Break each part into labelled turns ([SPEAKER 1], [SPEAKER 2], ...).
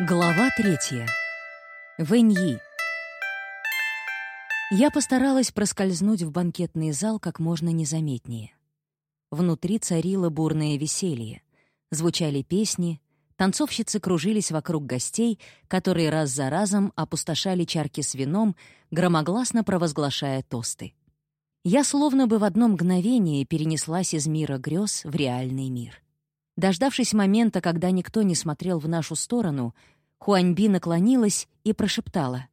[SPEAKER 1] Глава третья. Вэньи. Я постаралась проскользнуть в банкетный зал как можно незаметнее. Внутри царило бурное веселье. Звучали песни, танцовщицы кружились вокруг гостей, которые раз за разом опустошали чарки с вином, громогласно провозглашая тосты. Я словно бы в одно мгновение перенеслась из мира грез в реальный мир. Дождавшись момента, когда никто не смотрел в нашу сторону, Хуаньби наклонилась и прошептала.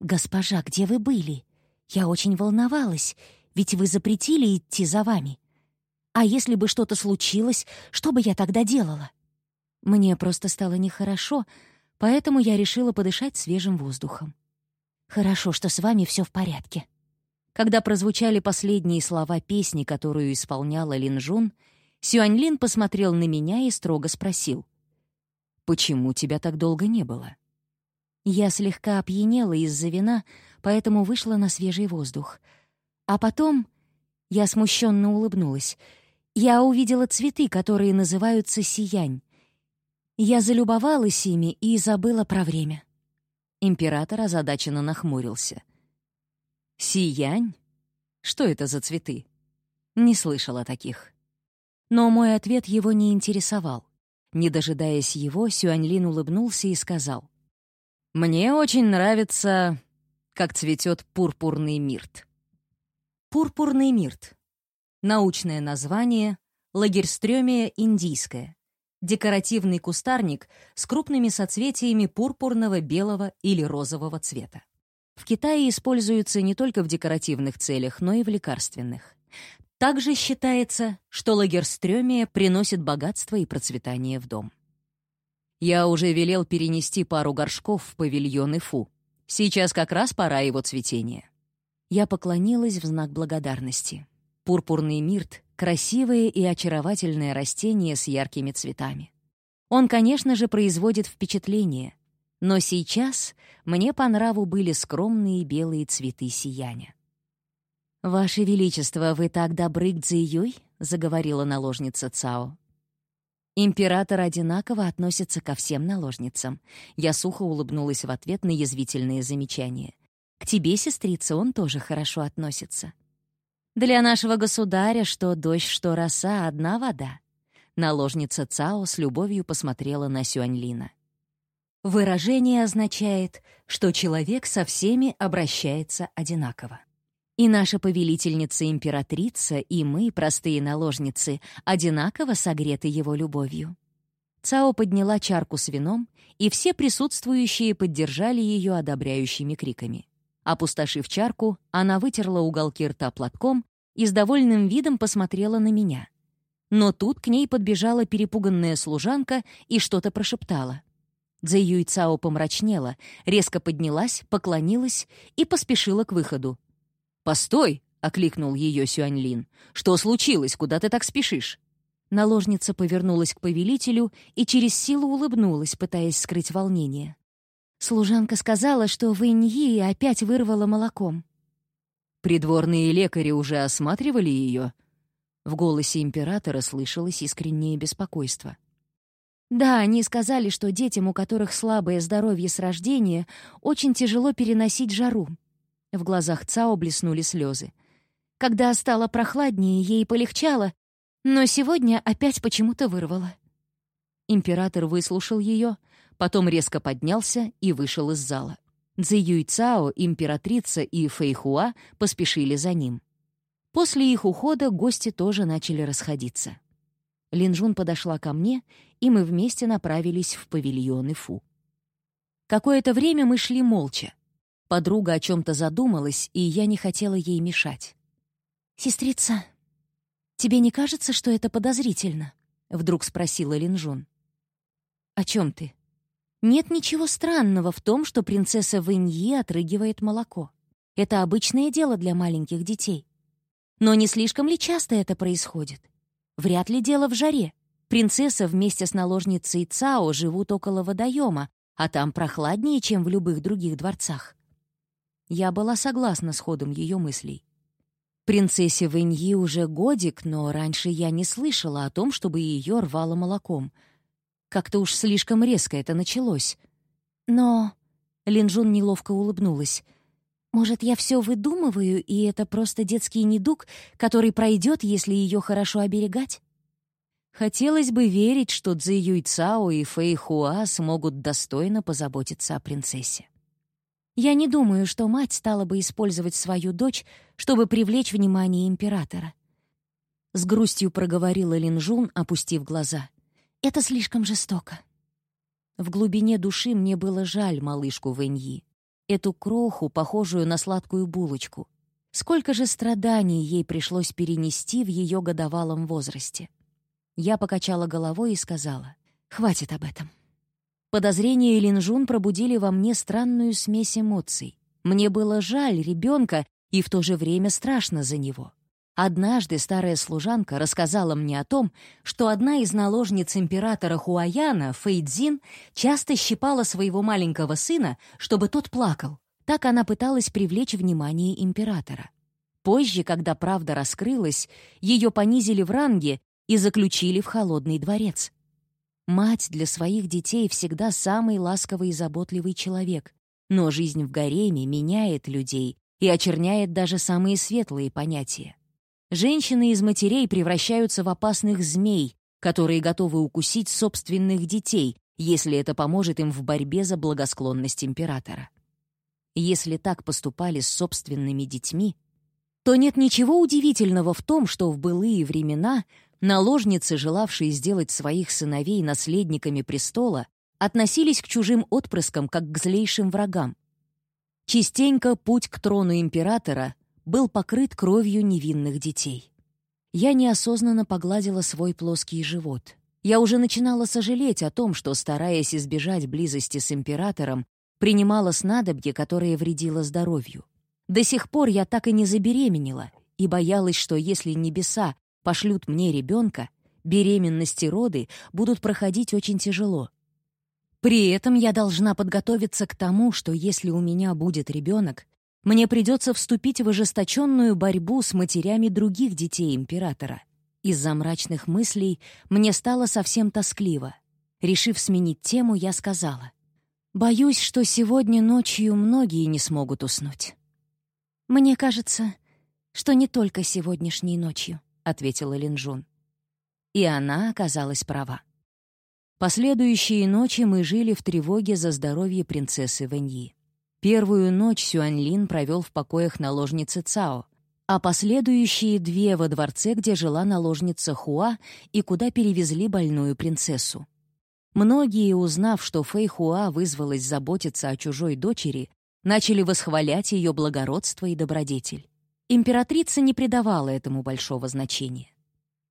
[SPEAKER 1] «Госпожа, где вы были? Я очень волновалась, ведь вы запретили идти за вами. А если бы что-то случилось, что бы я тогда делала?» Мне просто стало нехорошо, поэтому я решила подышать свежим воздухом. «Хорошо, что с вами все в порядке». Когда прозвучали последние слова песни, которую исполняла Линжун, Сюаньлин посмотрел на меня и строго спросил. «Почему тебя так долго не было?» Я слегка опьянела из-за вина, поэтому вышла на свежий воздух. А потом я смущенно улыбнулась. Я увидела цветы, которые называются сиянь. Я залюбовалась ими и забыла про время. Император озадаченно нахмурился. «Сиянь? Что это за цветы?» Не слышала таких. Но мой ответ его не интересовал. Не дожидаясь его, Сюаньлин улыбнулся и сказал. «Мне очень нравится, как цветет пурпурный мирт». Пурпурный мирт. Научное название — лагерстрёмия индийская. Декоративный кустарник с крупными соцветиями пурпурного, белого или розового цвета. В Китае используется не только в декоративных целях, но и в лекарственных. Также считается, что лагерстрёмия приносит богатство и процветание в дом. Я уже велел перенести пару горшков в павильон Ифу. Сейчас как раз пора его цветения. Я поклонилась в знак благодарности. Пурпурный мирт — красивое и очаровательное растение с яркими цветами. Он, конечно же, производит впечатление, но сейчас мне по нраву были скромные белые цветы сияния. «Ваше Величество, вы так добры к Цзиюй?» — заговорила наложница Цао. «Император одинаково относится ко всем наложницам». Я сухо улыбнулась в ответ на язвительные замечания. «К тебе, сестрица, он тоже хорошо относится». «Для нашего государя что дождь, что роса — одна вода». Наложница Цао с любовью посмотрела на Сюаньлина. Выражение означает, что человек со всеми обращается одинаково. И наша повелительница-императрица, и мы, простые наложницы, одинаково согреты его любовью. Цао подняла чарку с вином, и все присутствующие поддержали ее одобряющими криками. Опустошив чарку, она вытерла уголки рта платком и с довольным видом посмотрела на меня. Но тут к ней подбежала перепуганная служанка и что-то прошептала. Цзэюй Цао помрачнела, резко поднялась, поклонилась и поспешила к выходу, «Постой!» — окликнул ее Сюаньлин. «Что случилось? Куда ты так спешишь?» Наложница повернулась к повелителю и через силу улыбнулась, пытаясь скрыть волнение. Служанка сказала, что в Иньи опять вырвала молоком. «Придворные лекари уже осматривали ее?» В голосе императора слышалось искреннее беспокойство. «Да, они сказали, что детям, у которых слабое здоровье с рождения, очень тяжело переносить жару. В глазах Цао блеснули слезы. Когда стало прохладнее, ей полегчало, но сегодня опять почему-то вырвало. Император выслушал ее, потом резко поднялся и вышел из зала. Цзи Цао, императрица и Фэйхуа поспешили за ним. После их ухода гости тоже начали расходиться. Линжун подошла ко мне, и мы вместе направились в павильон Фу. Какое-то время мы шли молча. Подруга о чем-то задумалась, и я не хотела ей мешать. «Сестрица, тебе не кажется, что это подозрительно?» — вдруг спросила Линжун. «О чем ты?» «Нет ничего странного в том, что принцесса Вэньи отрыгивает молоко. Это обычное дело для маленьких детей. Но не слишком ли часто это происходит? Вряд ли дело в жаре. Принцесса вместе с наложницей Цао живут около водоема, а там прохладнее, чем в любых других дворцах. Я была согласна с ходом ее мыслей. Принцессе Вэньи уже годик, но раньше я не слышала о том, чтобы ее рвало молоком. Как-то уж слишком резко это началось. Но... Линжун неловко улыбнулась. «Может, я все выдумываю, и это просто детский недуг, который пройдет, если ее хорошо оберегать?» Хотелось бы верить, что Цзи Юйцао и Фэй Хуа смогут достойно позаботиться о принцессе. Я не думаю, что мать стала бы использовать свою дочь, чтобы привлечь внимание императора. С грустью проговорила Линжун, опустив глаза. Это слишком жестоко. В глубине души мне было жаль малышку Вэньи. Эту кроху, похожую на сладкую булочку. Сколько же страданий ей пришлось перенести в ее годовалом возрасте. Я покачала головой и сказала, «Хватит об этом». Подозрения Линжун пробудили во мне странную смесь эмоций. Мне было жаль ребенка и в то же время страшно за него. Однажды старая служанка рассказала мне о том, что одна из наложниц императора Хуаяна, Фэйдзин, часто щипала своего маленького сына, чтобы тот плакал. Так она пыталась привлечь внимание императора. Позже, когда правда раскрылась, ее понизили в ранге и заключили в холодный дворец. Мать для своих детей всегда самый ласковый и заботливый человек, но жизнь в гареме меняет людей и очерняет даже самые светлые понятия. Женщины из матерей превращаются в опасных змей, которые готовы укусить собственных детей, если это поможет им в борьбе за благосклонность императора. Если так поступали с собственными детьми, то нет ничего удивительного в том, что в былые времена наложницы, желавшие сделать своих сыновей наследниками престола, относились к чужим отпрыскам как к злейшим врагам. Частенько путь к трону императора был покрыт кровью невинных детей. Я неосознанно погладила свой плоский живот. Я уже начинала сожалеть о том, что, стараясь избежать близости с императором, принимала снадобье, которое вредило здоровью. До сих пор я так и не забеременела и боялась, что если небеса пошлют мне ребенка, беременности роды будут проходить очень тяжело. При этом я должна подготовиться к тому, что если у меня будет ребенок, мне придется вступить в ожесточенную борьбу с матерями других детей императора. Из-за мрачных мыслей мне стало совсем тоскливо. Решив сменить тему, я сказала, «Боюсь, что сегодня ночью многие не смогут уснуть». «Мне кажется, что не только сегодняшней ночью», — ответила Линжун. И она оказалась права. Последующие ночи мы жили в тревоге за здоровье принцессы Вэньи. Первую ночь Сюаньлин провел в покоях наложницы Цао, а последующие две во дворце, где жила наложница Хуа и куда перевезли больную принцессу. Многие, узнав, что Фэй Хуа вызвалась заботиться о чужой дочери, начали восхвалять ее благородство и добродетель. Императрица не придавала этому большого значения.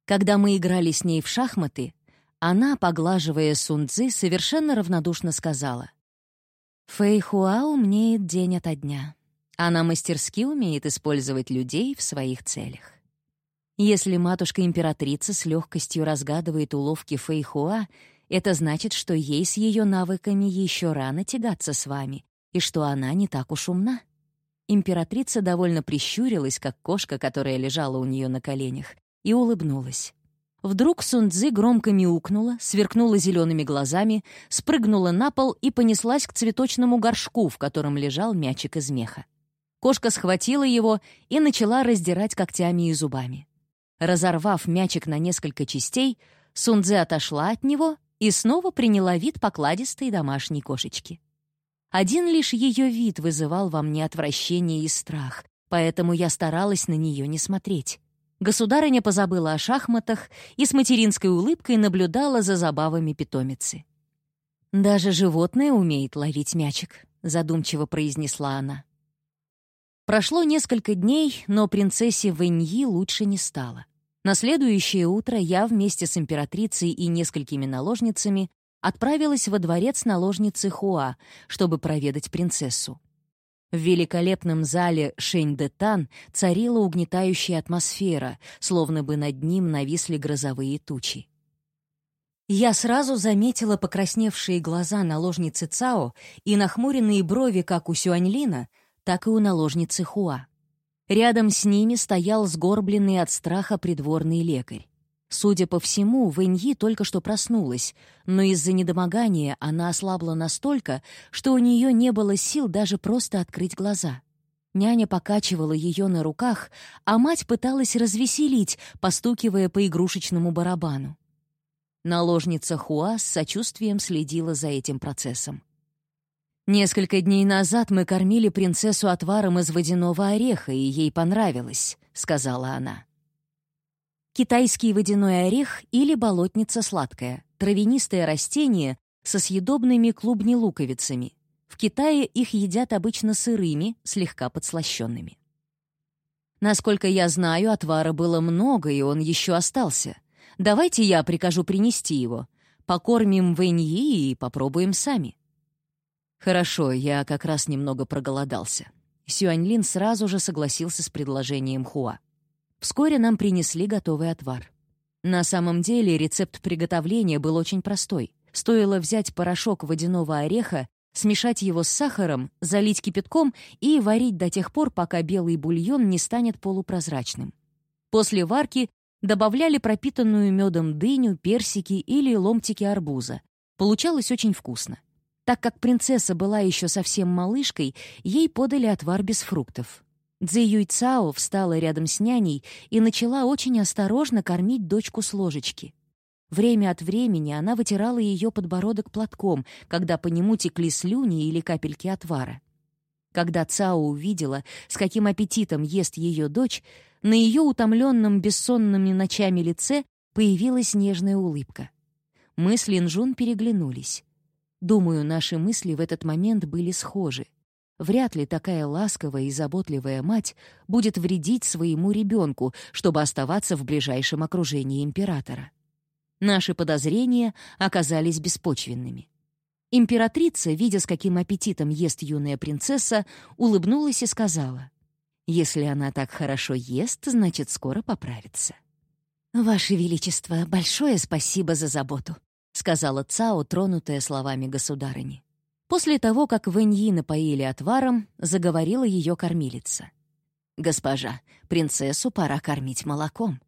[SPEAKER 1] Когда мы играли с ней в шахматы, она, поглаживая Сунцзы, совершенно равнодушно сказала. «Фэйхуа умнеет день ото дня. Она мастерски умеет использовать людей в своих целях. Если матушка-императрица с легкостью разгадывает уловки Фэйхуа, это значит, что ей с ее навыками еще рано тягаться с вами, и что она не так уж умна. Императрица довольно прищурилась, как кошка, которая лежала у нее на коленях, и улыбнулась. Вдруг Сунцзы громко мяукнула, сверкнула зелеными глазами, спрыгнула на пол и понеслась к цветочному горшку, в котором лежал мячик из меха. Кошка схватила его и начала раздирать когтями и зубами. Разорвав мячик на несколько частей, Сунцзы отошла от него и снова приняла вид покладистой домашней кошечки. Один лишь ее вид вызывал во мне отвращение и страх, поэтому я старалась на нее не смотреть. Государыня позабыла о шахматах и с материнской улыбкой наблюдала за забавами питомицы. «Даже животное умеет ловить мячик», — задумчиво произнесла она. Прошло несколько дней, но принцессе Вэньи лучше не стало. На следующее утро я вместе с императрицей и несколькими наложницами отправилась во дворец наложницы Хуа, чтобы проведать принцессу. В великолепном зале Шэнь-де-Тан царила угнетающая атмосфера, словно бы над ним нависли грозовые тучи. Я сразу заметила покрасневшие глаза наложницы Цао и нахмуренные брови как у Сюаньлина, так и у наложницы Хуа. Рядом с ними стоял сгорбленный от страха придворный лекарь. Судя по всему, Вэньи только что проснулась, но из-за недомогания она ослабла настолько, что у нее не было сил даже просто открыть глаза. Няня покачивала ее на руках, а мать пыталась развеселить, постукивая по игрушечному барабану. Наложница Хуа с сочувствием следила за этим процессом. «Несколько дней назад мы кормили принцессу отваром из водяного ореха, и ей понравилось», — сказала она. Китайский водяной орех или болотница сладкая — травянистое растение со съедобными клубни-луковицами. В Китае их едят обычно сырыми, слегка подслащенными. Насколько я знаю, отвара было много, и он еще остался. Давайте я прикажу принести его. Покормим Вэньи и попробуем сами. Хорошо, я как раз немного проголодался. Сюаньлин сразу же согласился с предложением Хуа. Вскоре нам принесли готовый отвар. На самом деле рецепт приготовления был очень простой. Стоило взять порошок водяного ореха, смешать его с сахаром, залить кипятком и варить до тех пор, пока белый бульон не станет полупрозрачным. После варки добавляли пропитанную медом дыню, персики или ломтики арбуза. Получалось очень вкусно. Так как принцесса была еще совсем малышкой, ей подали отвар без фруктов. Цзи Юйцао встала рядом с няней и начала очень осторожно кормить дочку с ложечки. Время от времени она вытирала ее подбородок платком, когда по нему текли слюни или капельки отвара. Когда Цао увидела, с каким аппетитом ест ее дочь, на ее утомленном бессонными ночами лице появилась нежная улыбка. Мы с Линжун переглянулись. Думаю, наши мысли в этот момент были схожи. Вряд ли такая ласковая и заботливая мать будет вредить своему ребенку, чтобы оставаться в ближайшем окружении императора. Наши подозрения оказались беспочвенными. Императрица, видя, с каким аппетитом ест юная принцесса, улыбнулась и сказала, «Если она так хорошо ест, значит, скоро поправится». «Ваше Величество, большое спасибо за заботу», — сказала Цао, тронутая словами государыни. После того, как Вэньи напоили отваром, заговорила ее кормилица. «Госпожа, принцессу пора кормить молоком».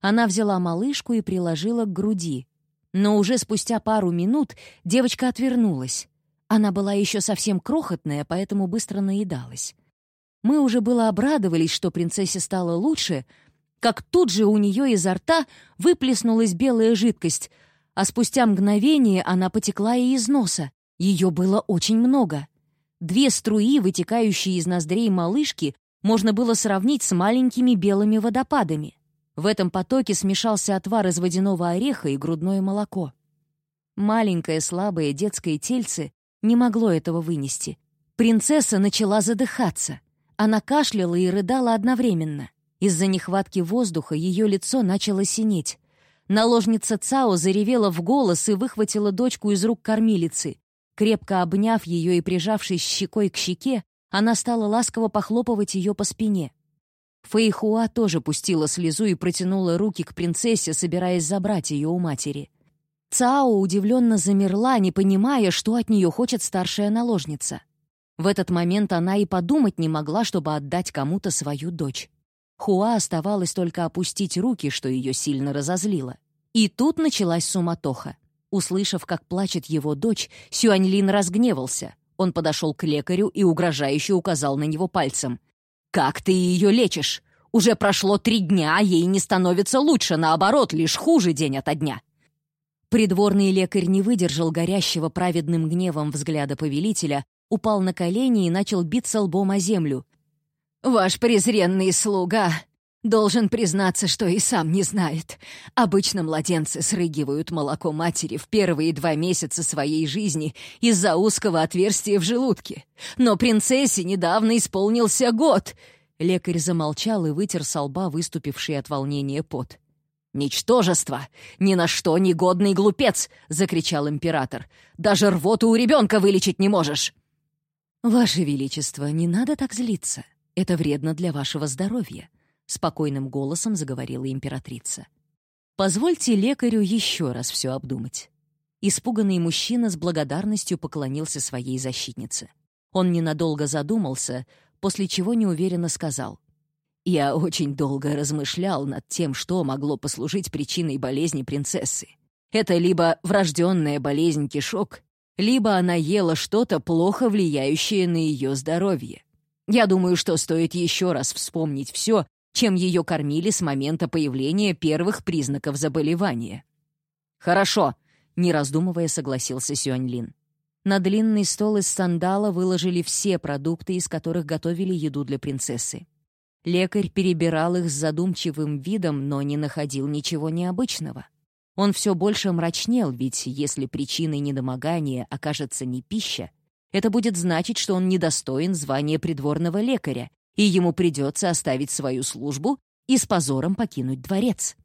[SPEAKER 1] Она взяла малышку и приложила к груди. Но уже спустя пару минут девочка отвернулась. Она была еще совсем крохотная, поэтому быстро наедалась. Мы уже было обрадовались, что принцессе стало лучше, как тут же у нее изо рта выплеснулась белая жидкость, а спустя мгновение она потекла и из носа. Ее было очень много. Две струи, вытекающие из ноздрей малышки, можно было сравнить с маленькими белыми водопадами. В этом потоке смешался отвар из водяного ореха и грудное молоко. Маленькое слабое детское тельце не могло этого вынести. Принцесса начала задыхаться. Она кашляла и рыдала одновременно. Из-за нехватки воздуха ее лицо начало синеть. Наложница Цао заревела в голос и выхватила дочку из рук кормилицы. Крепко обняв ее и прижавшись щекой к щеке, она стала ласково похлопывать ее по спине. Фэйхуа тоже пустила слезу и протянула руки к принцессе, собираясь забрать ее у матери. Цао удивленно замерла, не понимая, что от нее хочет старшая наложница. В этот момент она и подумать не могла, чтобы отдать кому-то свою дочь. Хуа оставалось только опустить руки, что ее сильно разозлило. И тут началась суматоха. Услышав, как плачет его дочь, Сюаньлин разгневался. Он подошел к лекарю и угрожающе указал на него пальцем. «Как ты ее лечишь? Уже прошло три дня, а ей не становится лучше, наоборот, лишь хуже день ото дня». Придворный лекарь не выдержал горящего праведным гневом взгляда повелителя, упал на колени и начал биться лбом о землю. «Ваш презренный слуга Должен признаться, что и сам не знает. Обычно младенцы срыгивают молоко матери в первые два месяца своей жизни из-за узкого отверстия в желудке. Но принцессе недавно исполнился год. Лекарь замолчал и вытер со лба выступивший от волнения пот. «Ничтожество! Ни на что негодный глупец!» — закричал император. «Даже рвоту у ребенка вылечить не можешь!» «Ваше Величество, не надо так злиться. Это вредно для вашего здоровья», спокойным голосом заговорила императрица. Позвольте лекарю еще раз все обдумать. Испуганный мужчина с благодарностью поклонился своей защитнице. Он ненадолго задумался, после чего неуверенно сказал. Я очень долго размышлял над тем, что могло послужить причиной болезни принцессы. Это либо врожденная болезнь кишок, либо она ела что-то, плохо влияющее на ее здоровье. Я думаю, что стоит еще раз вспомнить все, чем ее кормили с момента появления первых признаков заболевания. «Хорошо», — не раздумывая согласился Сюаньлин. На длинный стол из сандала выложили все продукты, из которых готовили еду для принцессы. Лекарь перебирал их с задумчивым видом, но не находил ничего необычного. Он все больше мрачнел, ведь если причиной недомогания окажется не пища, это будет значить, что он недостоин звания придворного лекаря, и ему придется оставить свою службу и с позором покинуть дворец.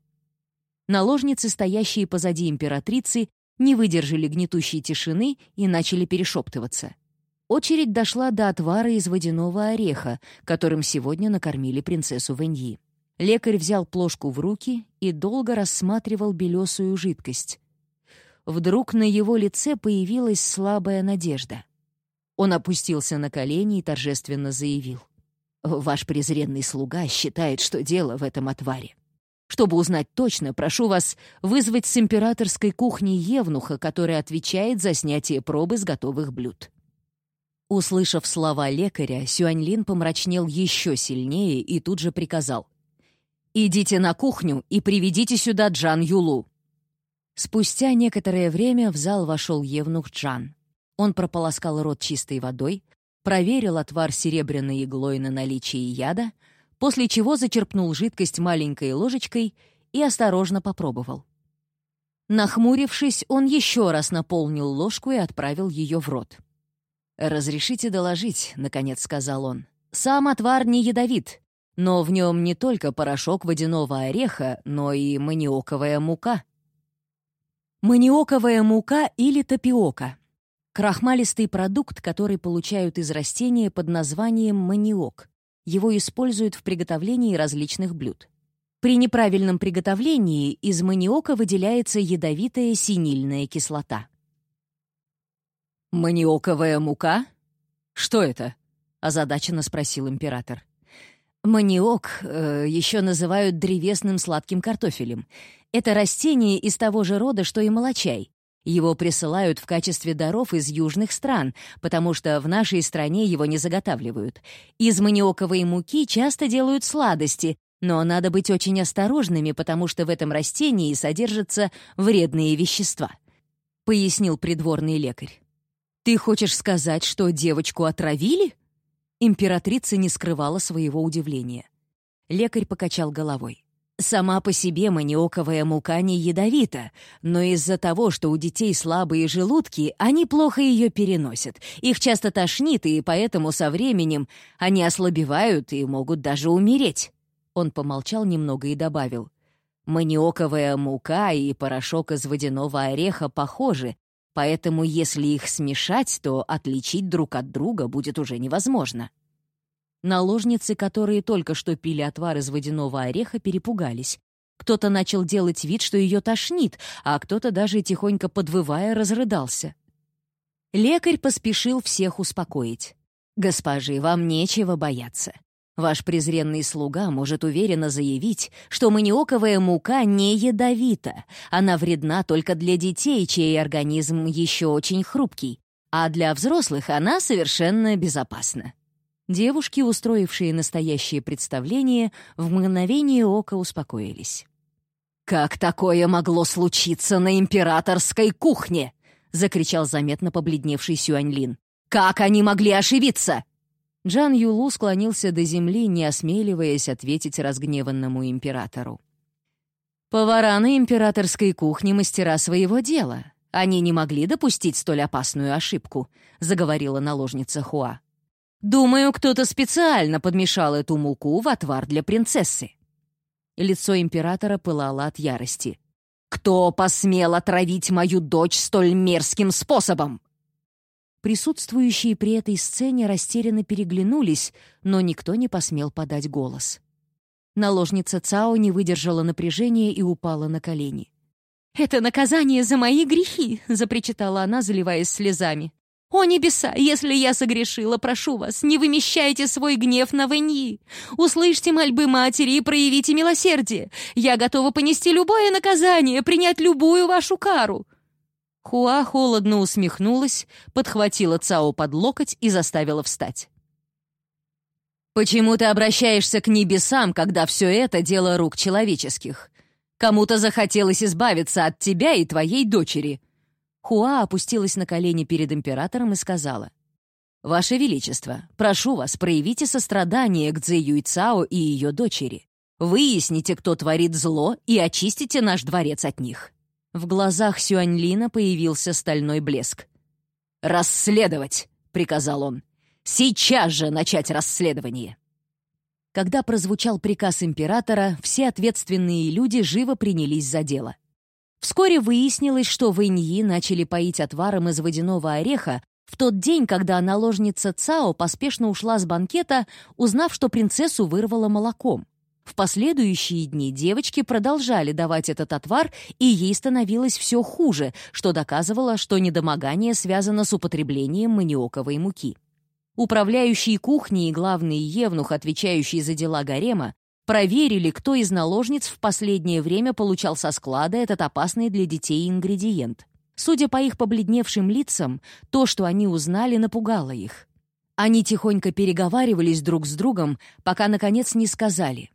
[SPEAKER 1] Наложницы, стоящие позади императрицы, не выдержали гнетущей тишины и начали перешептываться. Очередь дошла до отвара из водяного ореха, которым сегодня накормили принцессу Веньи. Лекарь взял плошку в руки и долго рассматривал белесую жидкость. Вдруг на его лице появилась слабая надежда. Он опустился на колени и торжественно заявил. «Ваш презренный слуга считает, что дело в этом отваре. Чтобы узнать точно, прошу вас вызвать с императорской кухни Евнуха, который отвечает за снятие пробы с готовых блюд». Услышав слова лекаря, Сюаньлин помрачнел еще сильнее и тут же приказал. «Идите на кухню и приведите сюда Джан Юлу». Спустя некоторое время в зал вошел Евнух Джан. Он прополоскал рот чистой водой, проверил отвар серебряной иглой на наличие яда, после чего зачерпнул жидкость маленькой ложечкой и осторожно попробовал. Нахмурившись, он еще раз наполнил ложку и отправил ее в рот. «Разрешите доложить», — наконец сказал он. «Сам отвар не ядовит, но в нем не только порошок водяного ореха, но и маниоковая мука. Маниоковая мука или тапиока — крахмалистый продукт, который получают из растения под названием маниок. Его используют в приготовлении различных блюд. При неправильном приготовлении из маниока выделяется ядовитая синильная кислота. «Маниоковая мука? Что это?» — озадаченно спросил император. Маниок э, еще называют древесным сладким картофелем. Это растение из того же рода, что и молочай. Его присылают в качестве даров из южных стран, потому что в нашей стране его не заготавливают. Из маниоковой муки часто делают сладости, но надо быть очень осторожными, потому что в этом растении содержатся вредные вещества», — пояснил придворный лекарь. «Ты хочешь сказать, что девочку отравили?» Императрица не скрывала своего удивления. Лекарь покачал головой. Сама по себе маниоковая мука не ядовита, но из-за того, что у детей слабые желудки, они плохо ее переносят. Их часто тошнит, и поэтому со временем они ослабевают и могут даже умереть. Он помолчал немного и добавил. Маниоковая мука и порошок из водяного ореха похожи, Поэтому если их смешать, то отличить друг от друга будет уже невозможно. Наложницы, которые только что пили отвар из водяного ореха, перепугались. Кто-то начал делать вид, что ее тошнит, а кто-то даже тихонько подвывая разрыдался. Лекарь поспешил всех успокоить. «Госпожи, вам нечего бояться. Ваш презренный слуга может уверенно заявить, что маниоковая мука не ядовита. Она вредна только для детей, чей организм еще очень хрупкий. А для взрослых она совершенно безопасна. Девушки, устроившие настоящее представление, в мгновение ока успокоились. «Как такое могло случиться на императорской кухне?» — закричал заметно побледневший Сюаньлин. «Как они могли ошибиться?» Джан Юлу склонился до земли, не осмеливаясь ответить разгневанному императору. «Повара на императорской кухне мастера своего дела. Они не могли допустить столь опасную ошибку», — заговорила наложница Хуа. «Думаю, кто-то специально подмешал эту муку в отвар для принцессы». Лицо императора пылало от ярости. «Кто посмел отравить мою дочь столь мерзким способом?» Присутствующие при этой сцене растерянно переглянулись, но никто не посмел подать голос. Наложница Цао не выдержала напряжения и упала на колени. «Это наказание за мои грехи!» — запричитала она, заливаясь слезами. «О небеса, если я согрешила, прошу вас, не вымещайте свой гнев на Вэньи. Услышьте мольбы матери и проявите милосердие. Я готова понести любое наказание, принять любую вашу кару». Хуа холодно усмехнулась, подхватила Цао под локоть и заставила встать. «Почему ты обращаешься к небесам, когда все это дело рук человеческих? Кому-то захотелось избавиться от тебя и твоей дочери». Хуа опустилась на колени перед императором и сказала, «Ваше Величество, прошу вас, проявите сострадание к Цзэ Юйцао и ее дочери. Выясните, кто творит зло, и очистите наш дворец от них». В глазах Сюаньлина появился стальной блеск. «Расследовать!» — приказал он. «Сейчас же начать расследование!» Когда прозвучал приказ императора, все ответственные люди живо принялись за дело. Вскоре выяснилось, что Вэньи начали поить отваром из водяного ореха в тот день, когда наложница Цао поспешно ушла с банкета, узнав, что принцессу вырвало молоком. В последующие дни девочки продолжали давать этот отвар, и ей становилось все хуже, что доказывало, что недомогание связано с употреблением маниоковой муки. Управляющий кухней и главный евнух, отвечающий за дела гарема, проверили, кто из наложниц в последнее время получал со склада этот опасный для детей ингредиент. Судя по их побледневшим лицам, то, что они узнали, напугало их. Они тихонько переговаривались друг с другом, пока, наконец, не сказали.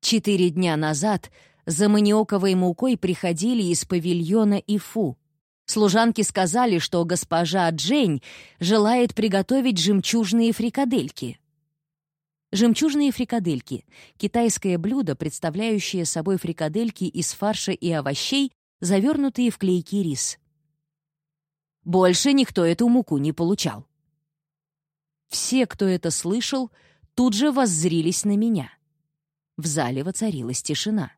[SPEAKER 1] Четыре дня назад за маниоковой мукой приходили из павильона Ифу. Служанки сказали, что госпожа Джень желает приготовить жемчужные фрикадельки — Жемчужные фрикадельки — китайское блюдо, представляющее собой фрикадельки из фарша и овощей, завернутые в клейкий рис. Больше никто эту муку не получал. Все, кто это слышал, тут же воззрились на меня. В зале воцарилась тишина.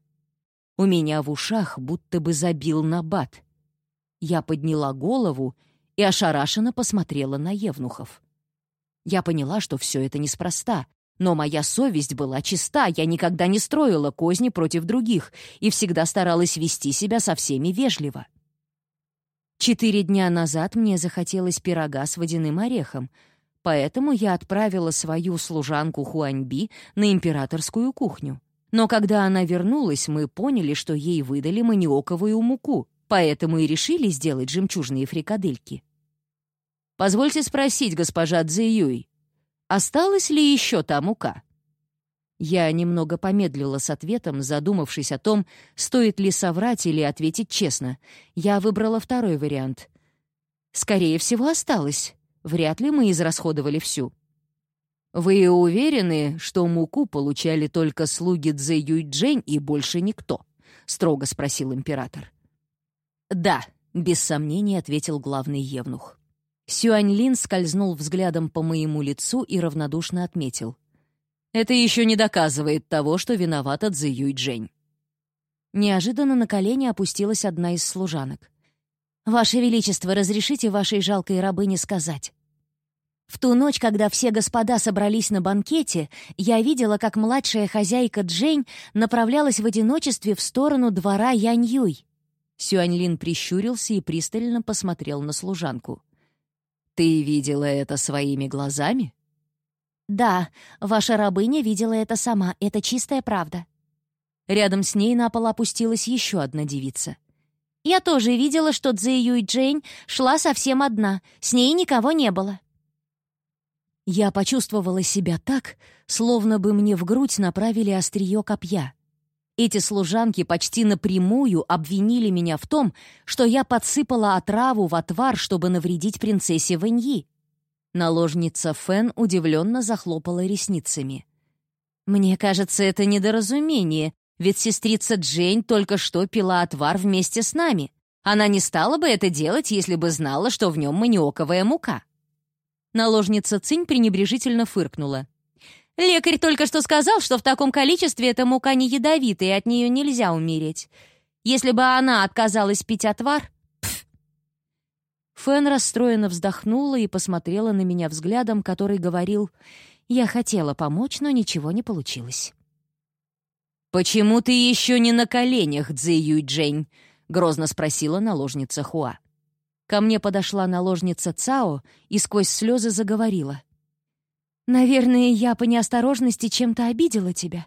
[SPEAKER 1] У меня в ушах будто бы забил набат. Я подняла голову и ошарашенно посмотрела на евнухов. Я поняла, что все это неспроста, но моя совесть была чиста, я никогда не строила козни против других и всегда старалась вести себя со всеми вежливо. Четыре дня назад мне захотелось пирога с водяным орехом, поэтому я отправила свою служанку Хуаньби на императорскую кухню. Но когда она вернулась, мы поняли, что ей выдали маниоковую муку, поэтому и решили сделать жемчужные фрикадельки. «Позвольте спросить, госпожа Цзэюй, Осталась ли еще та мука? Я немного помедлила с ответом, задумавшись о том, стоит ли соврать или ответить честно. Я выбрала второй вариант. Скорее всего, осталось. Вряд ли мы израсходовали всю. «Вы уверены, что муку получали только слуги Цзэ Юйчжэнь и больше никто?» — строго спросил император. «Да», — без сомнений ответил главный евнух. Сюаньлин скользнул взглядом по моему лицу и равнодушно отметил. «Это еще не доказывает того, что виновата Цзэ Юйчжэнь». Неожиданно на колени опустилась одна из служанок. «Ваше Величество, разрешите вашей жалкой рабыне сказать?» В ту ночь, когда все господа собрались на банкете, я видела, как младшая хозяйка Джень направлялась в одиночестве в сторону двора Янь-Юй. Сюаньлин прищурился и пристально посмотрел на служанку. «Ты видела это своими глазами?» «Да, ваша рабыня видела это сама, это чистая правда». Рядом с ней на пол опустилась еще одна девица. «Я тоже видела, что Цзэ Юй Джейн шла совсем одна, с ней никого не было». Я почувствовала себя так, словно бы мне в грудь направили острие копья. Эти служанки почти напрямую обвинили меня в том, что я подсыпала отраву в отвар, чтобы навредить принцессе Вэньи. Наложница Фэн удивленно захлопала ресницами. «Мне кажется, это недоразумение, ведь сестрица Джейн только что пила отвар вместе с нами. Она не стала бы это делать, если бы знала, что в нем маниоковая мука». Наложница Цинь пренебрежительно фыркнула. Лекарь только что сказал, что в таком количестве эта мука не ядовитая, и от нее нельзя умереть. Если бы она отказалась пить отвар... Фэн расстроенно вздохнула и посмотрела на меня взглядом, который говорил, «Я хотела помочь, но ничего не получилось». «Почему ты еще не на коленях, Цзи Юйчжэнь?» — грозно спросила наложница Хуа. Ко мне подошла наложница Цао и сквозь слезы заговорила. «Наверное, я по неосторожности чем-то обидела тебя.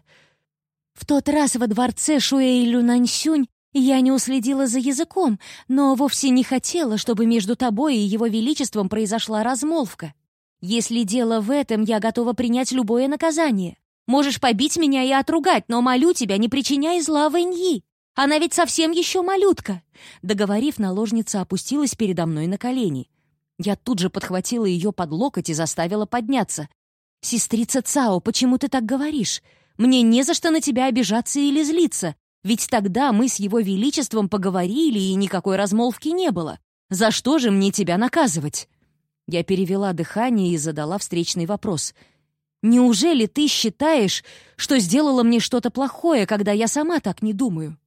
[SPEAKER 1] В тот раз во дворце Шуэйлю Наньсюнь я не уследила за языком, но вовсе не хотела, чтобы между тобой и его величеством произошла размолвка. Если дело в этом, я готова принять любое наказание. Можешь побить меня и отругать, но молю тебя, не причиняй зла Вэньи. Она ведь совсем еще малютка!» Договорив, наложница опустилась передо мной на колени. Я тут же подхватила ее под локоть и заставила подняться. «Сестрица Цао, почему ты так говоришь? Мне не за что на тебя обижаться или злиться. Ведь тогда мы с его величеством поговорили, и никакой размолвки не было. За что же мне тебя наказывать?» Я перевела дыхание и задала встречный вопрос. «Неужели ты считаешь, что сделала мне что-то плохое, когда я сама так не думаю?»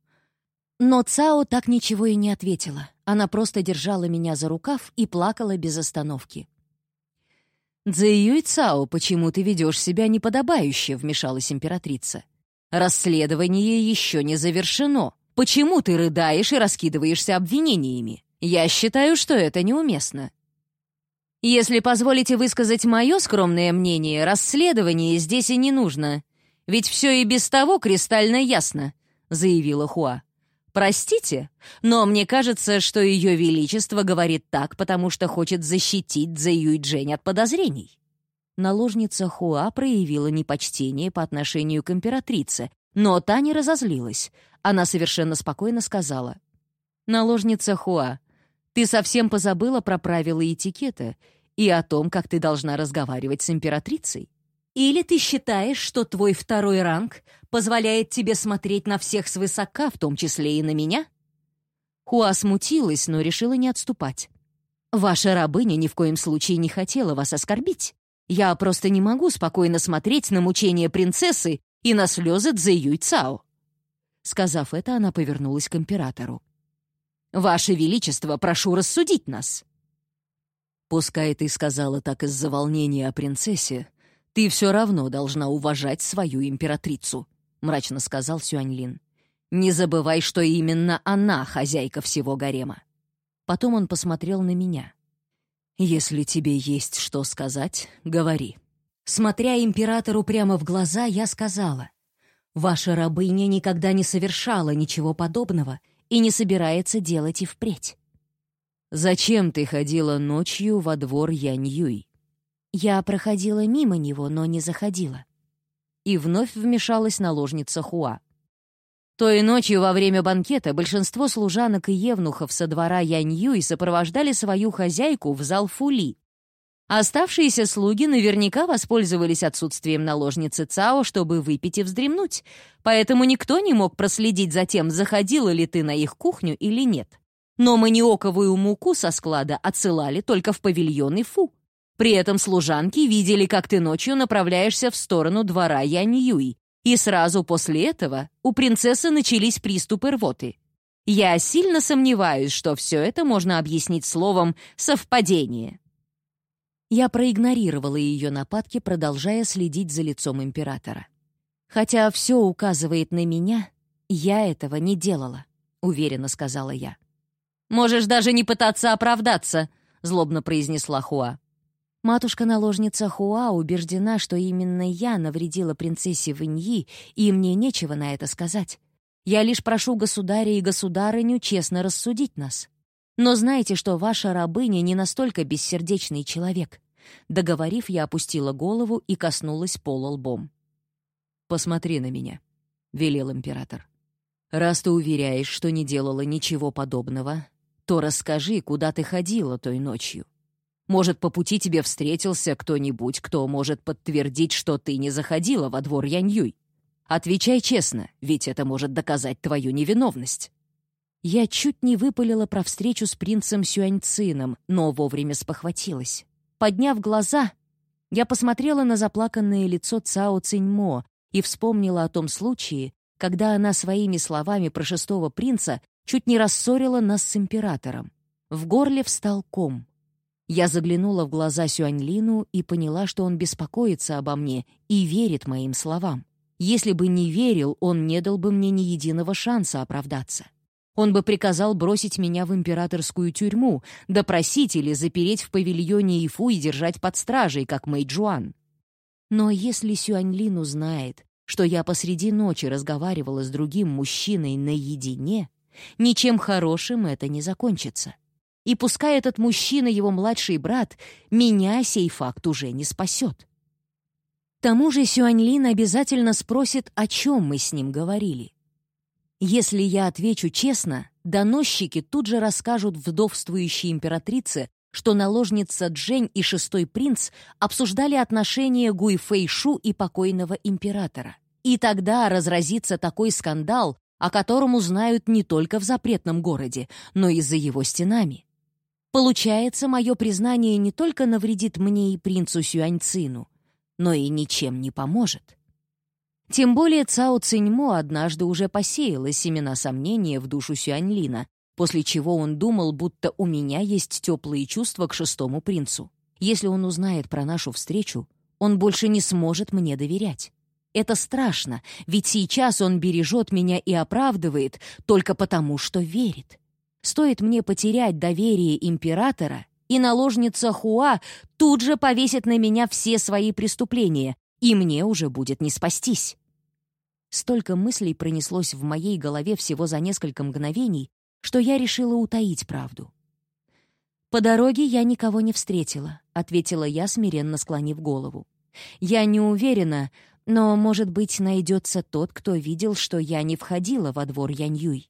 [SPEAKER 1] Но Цао так ничего и не ответила. Она просто держала меня за рукав и плакала без остановки. «Цзэюй Цао, почему ты ведешь себя неподобающе?» — вмешалась императрица. «Расследование еще не завершено. Почему ты рыдаешь и раскидываешься обвинениями? Я считаю, что это неуместно». «Если позволите высказать мое скромное мнение, расследование здесь и не нужно. Ведь все и без того кристально ясно», — заявила Хуа. Простите, но мне кажется, что Ее Величество говорит так, потому что хочет защитить Цзэ Джень от подозрений». Наложница Хуа проявила непочтение по отношению к императрице, но та не разозлилась. Она совершенно спокойно сказала. «Наложница Хуа, ты совсем позабыла про правила этикета и о том, как ты должна разговаривать с императрицей. Или ты считаешь, что твой второй ранг позволяет тебе смотреть на всех свысока, в том числе и на меня?» Хуа смутилась, но решила не отступать. «Ваша рабыня ни в коем случае не хотела вас оскорбить. Я просто не могу спокойно смотреть на мучения принцессы и на слезы Цзэюй Цао». Сказав это, она повернулась к императору. «Ваше Величество, прошу рассудить нас». «Пускай ты сказала так из-за волнения о принцессе, «Ты все равно должна уважать свою императрицу», — мрачно сказал Сюаньлин. «Не забывай, что именно она хозяйка всего гарема». Потом он посмотрел на меня. «Если тебе есть что сказать, говори». Смотря императору прямо в глаза, я сказала, «Ваша рабыня никогда не совершала ничего подобного и не собирается делать и впредь». «Зачем ты ходила ночью во двор Янь-Юй?» Я проходила мимо него, но не заходила. И вновь вмешалась наложница Хуа. Той ночью во время банкета большинство служанок и евнухов со двора Янью и сопровождали свою хозяйку в зал Фули. Оставшиеся слуги наверняка воспользовались отсутствием наложницы Цао, чтобы выпить и вздремнуть, поэтому никто не мог проследить за тем, заходила ли ты на их кухню или нет. Но маниоковую муку со склада отсылали только в павильоны Фу. При этом служанки видели, как ты ночью направляешься в сторону двора Янь-Юй, и сразу после этого у принцессы начались приступы рвоты. Я сильно сомневаюсь, что все это можно объяснить словом «совпадение». Я проигнорировала ее нападки, продолжая следить за лицом императора. «Хотя все указывает на меня, я этого не делала», — уверенно сказала я. «Можешь даже не пытаться оправдаться», — злобно произнесла Хуа. Матушка-наложница Хуа убеждена, что именно я навредила принцессе Вэньи, и мне нечего на это сказать. Я лишь прошу государя и государыню честно рассудить нас. Но знайте, что ваша рабыня не настолько бессердечный человек. Договорив, я опустила голову и коснулась пола лбом. «Посмотри на меня», — велел император. «Раз ты уверяешь, что не делала ничего подобного, то расскажи, куда ты ходила той ночью. Может, по пути тебе встретился кто-нибудь, кто может подтвердить, что ты не заходила во двор Яньюй. Отвечай честно, ведь это может доказать твою невиновность». Я чуть не выпалила про встречу с принцем Сюаньцином, но вовремя спохватилась. Подняв глаза, я посмотрела на заплаканное лицо Цао Циньмо и вспомнила о том случае, когда она своими словами про шестого принца чуть не рассорила нас с императором. В горле встал ком. Я заглянула в глаза Сюаньлину и поняла, что он беспокоится обо мне и верит моим словам. Если бы не верил, он не дал бы мне ни единого шанса оправдаться. Он бы приказал бросить меня в императорскую тюрьму, допросить или запереть в павильоне Ифу и держать под стражей, как Мэй Джуан. Но если Сюаньлин узнает, что я посреди ночи разговаривала с другим мужчиной наедине, ничем хорошим это не закончится. И пускай этот мужчина его младший брат, меня сей факт уже не спасет. К тому же Сюаньлин обязательно спросит, о чем мы с ним говорили. Если я отвечу честно, доносчики тут же расскажут вдовствующей императрице, что наложница Джень и шестой принц обсуждали отношения Гуйфэйшу и покойного императора. И тогда разразится такой скандал, о котором узнают не только в запретном городе, но и за его стенами. Получается, мое признание не только навредит мне и принцу Сюаньцину, но и ничем не поможет. Тем более Цао Циньмо однажды уже посеяла семена сомнения в душу Сюаньлина, после чего он думал, будто у меня есть теплые чувства к шестому принцу. Если он узнает про нашу встречу, он больше не сможет мне доверять. Это страшно, ведь сейчас он бережет меня и оправдывает только потому, что верит. Стоит мне потерять доверие императора, и наложница Хуа тут же повесит на меня все свои преступления, и мне уже будет не спастись. Столько мыслей пронеслось в моей голове всего за несколько мгновений, что я решила утаить правду. «По дороге я никого не встретила», — ответила я, смиренно склонив голову. «Я не уверена, но, может быть, найдется тот, кто видел, что я не входила во двор Яньюй».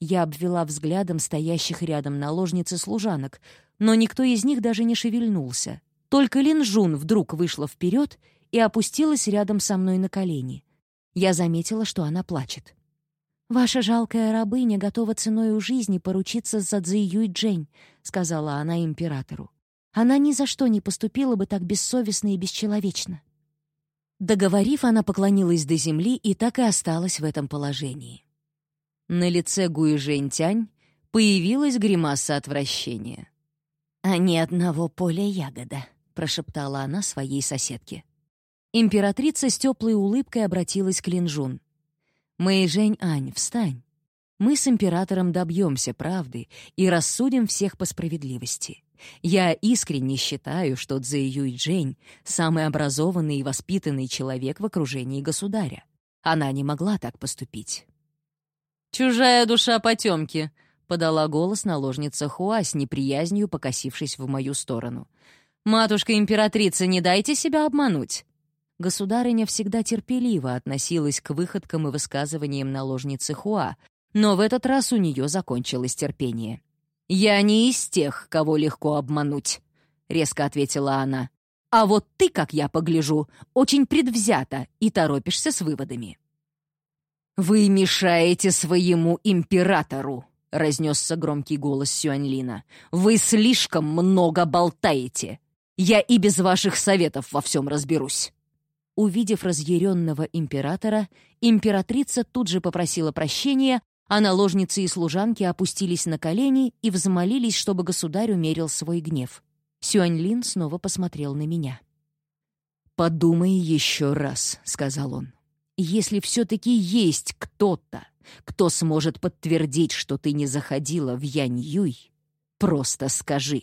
[SPEAKER 1] Я обвела взглядом стоящих рядом наложниц и служанок, но никто из них даже не шевельнулся. Только Линжун вдруг вышла вперед и опустилась рядом со мной на колени. Я заметила, что она плачет. «Ваша жалкая рабыня готова ценой у жизни поручиться за Цзэйюй Джень», — сказала она императору. «Она ни за что не поступила бы так бессовестно и бесчеловечно». Договорив, она поклонилась до земли и так и осталась в этом положении. На лице Гуи Жэньтянь появилась гримаса отвращения. «А ни одного поля ягода», — прошептала она своей соседке. Императрица с теплой улыбкой обратилась к Линжун. «Мэй Жень-Ань, встань. Мы с императором добьемся правды и рассудим всех по справедливости. Я искренне считаю, что Цзэ Юй Джень — самый образованный и воспитанный человек в окружении государя. Она не могла так поступить». «Чужая душа потемки», — подала голос наложница Хуа с неприязнью, покосившись в мою сторону. «Матушка-императрица, не дайте себя обмануть государыня всегда терпеливо относилась к выходкам и высказываниям наложницы Хуа, но в этот раз у нее закончилось терпение. «Я не из тех, кого легко обмануть», — резко ответила она. «А вот ты, как я погляжу, очень предвзята и торопишься с выводами». «Вы мешаете своему императору», — разнесся громкий голос Сюаньлина. «Вы слишком много болтаете. Я и без ваших советов во всем разберусь». Увидев разъяренного императора, императрица тут же попросила прощения, а наложницы и служанки опустились на колени и взмолились, чтобы государь умерил свой гнев. Сюаньлин снова посмотрел на меня. «Подумай еще раз», — сказал он. «Если все-таки есть кто-то, кто сможет подтвердить, что ты не заходила в Янь-Юй, просто скажи».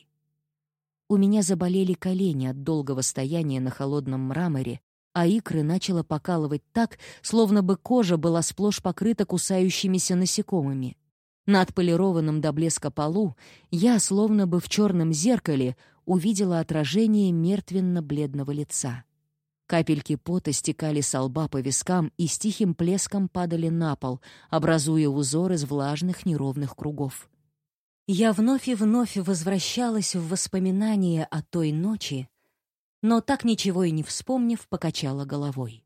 [SPEAKER 1] У меня заболели колени от долгого стояния на холодном мраморе, а икры начало покалывать так, словно бы кожа была сплошь покрыта кусающимися насекомыми. На отполированном до блеска полу я, словно бы в черном зеркале, увидела отражение мертвенно-бледного лица. Капельки пота стекали с лба по вискам и с тихим плеском падали на пол, образуя узор из влажных неровных кругов. Я вновь и вновь возвращалась в воспоминания о той ночи, но так ничего и не вспомнив, покачала головой.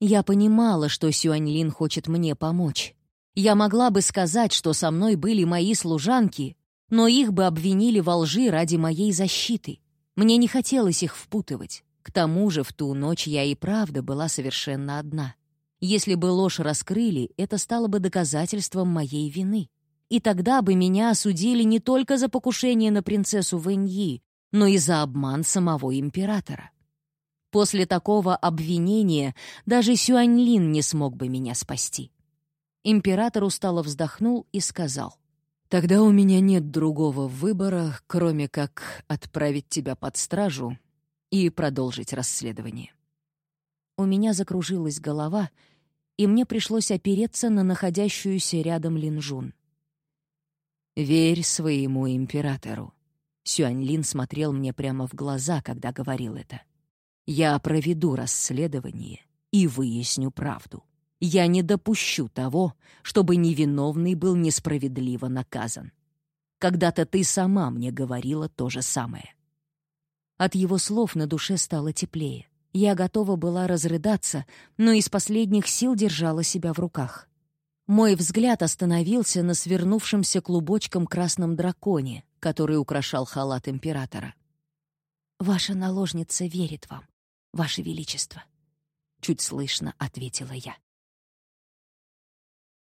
[SPEAKER 1] Я понимала, что Сюаньлин хочет мне помочь. Я могла бы сказать, что со мной были мои служанки, но их бы обвинили во лжи ради моей защиты. Мне не хотелось их впутывать. К тому же в ту ночь я и правда была совершенно одна. Если бы ложь раскрыли, это стало бы доказательством моей вины. И тогда бы меня осудили не только за покушение на принцессу Вэньи, но и за обман самого императора. После такого обвинения даже Сюаньлин не смог бы меня спасти. Император устало вздохнул и сказал. «Тогда у меня нет другого выбора, кроме как отправить тебя под стражу и продолжить расследование». У меня закружилась голова, и мне пришлось опереться на находящуюся рядом Линжун. «Верь своему императору», Сюаньлин смотрел мне прямо в глаза, когда говорил это. «Я проведу расследование и выясню правду. Я не допущу того, чтобы невиновный был несправедливо наказан. Когда-то ты сама мне говорила то же самое». От его слов на душе стало теплее. Я готова была разрыдаться, но из последних сил держала себя в руках. Мой взгляд остановился на свернувшемся клубочком красном драконе, который украшал халат императора. «Ваша наложница верит вам, Ваше Величество», — чуть слышно ответила я.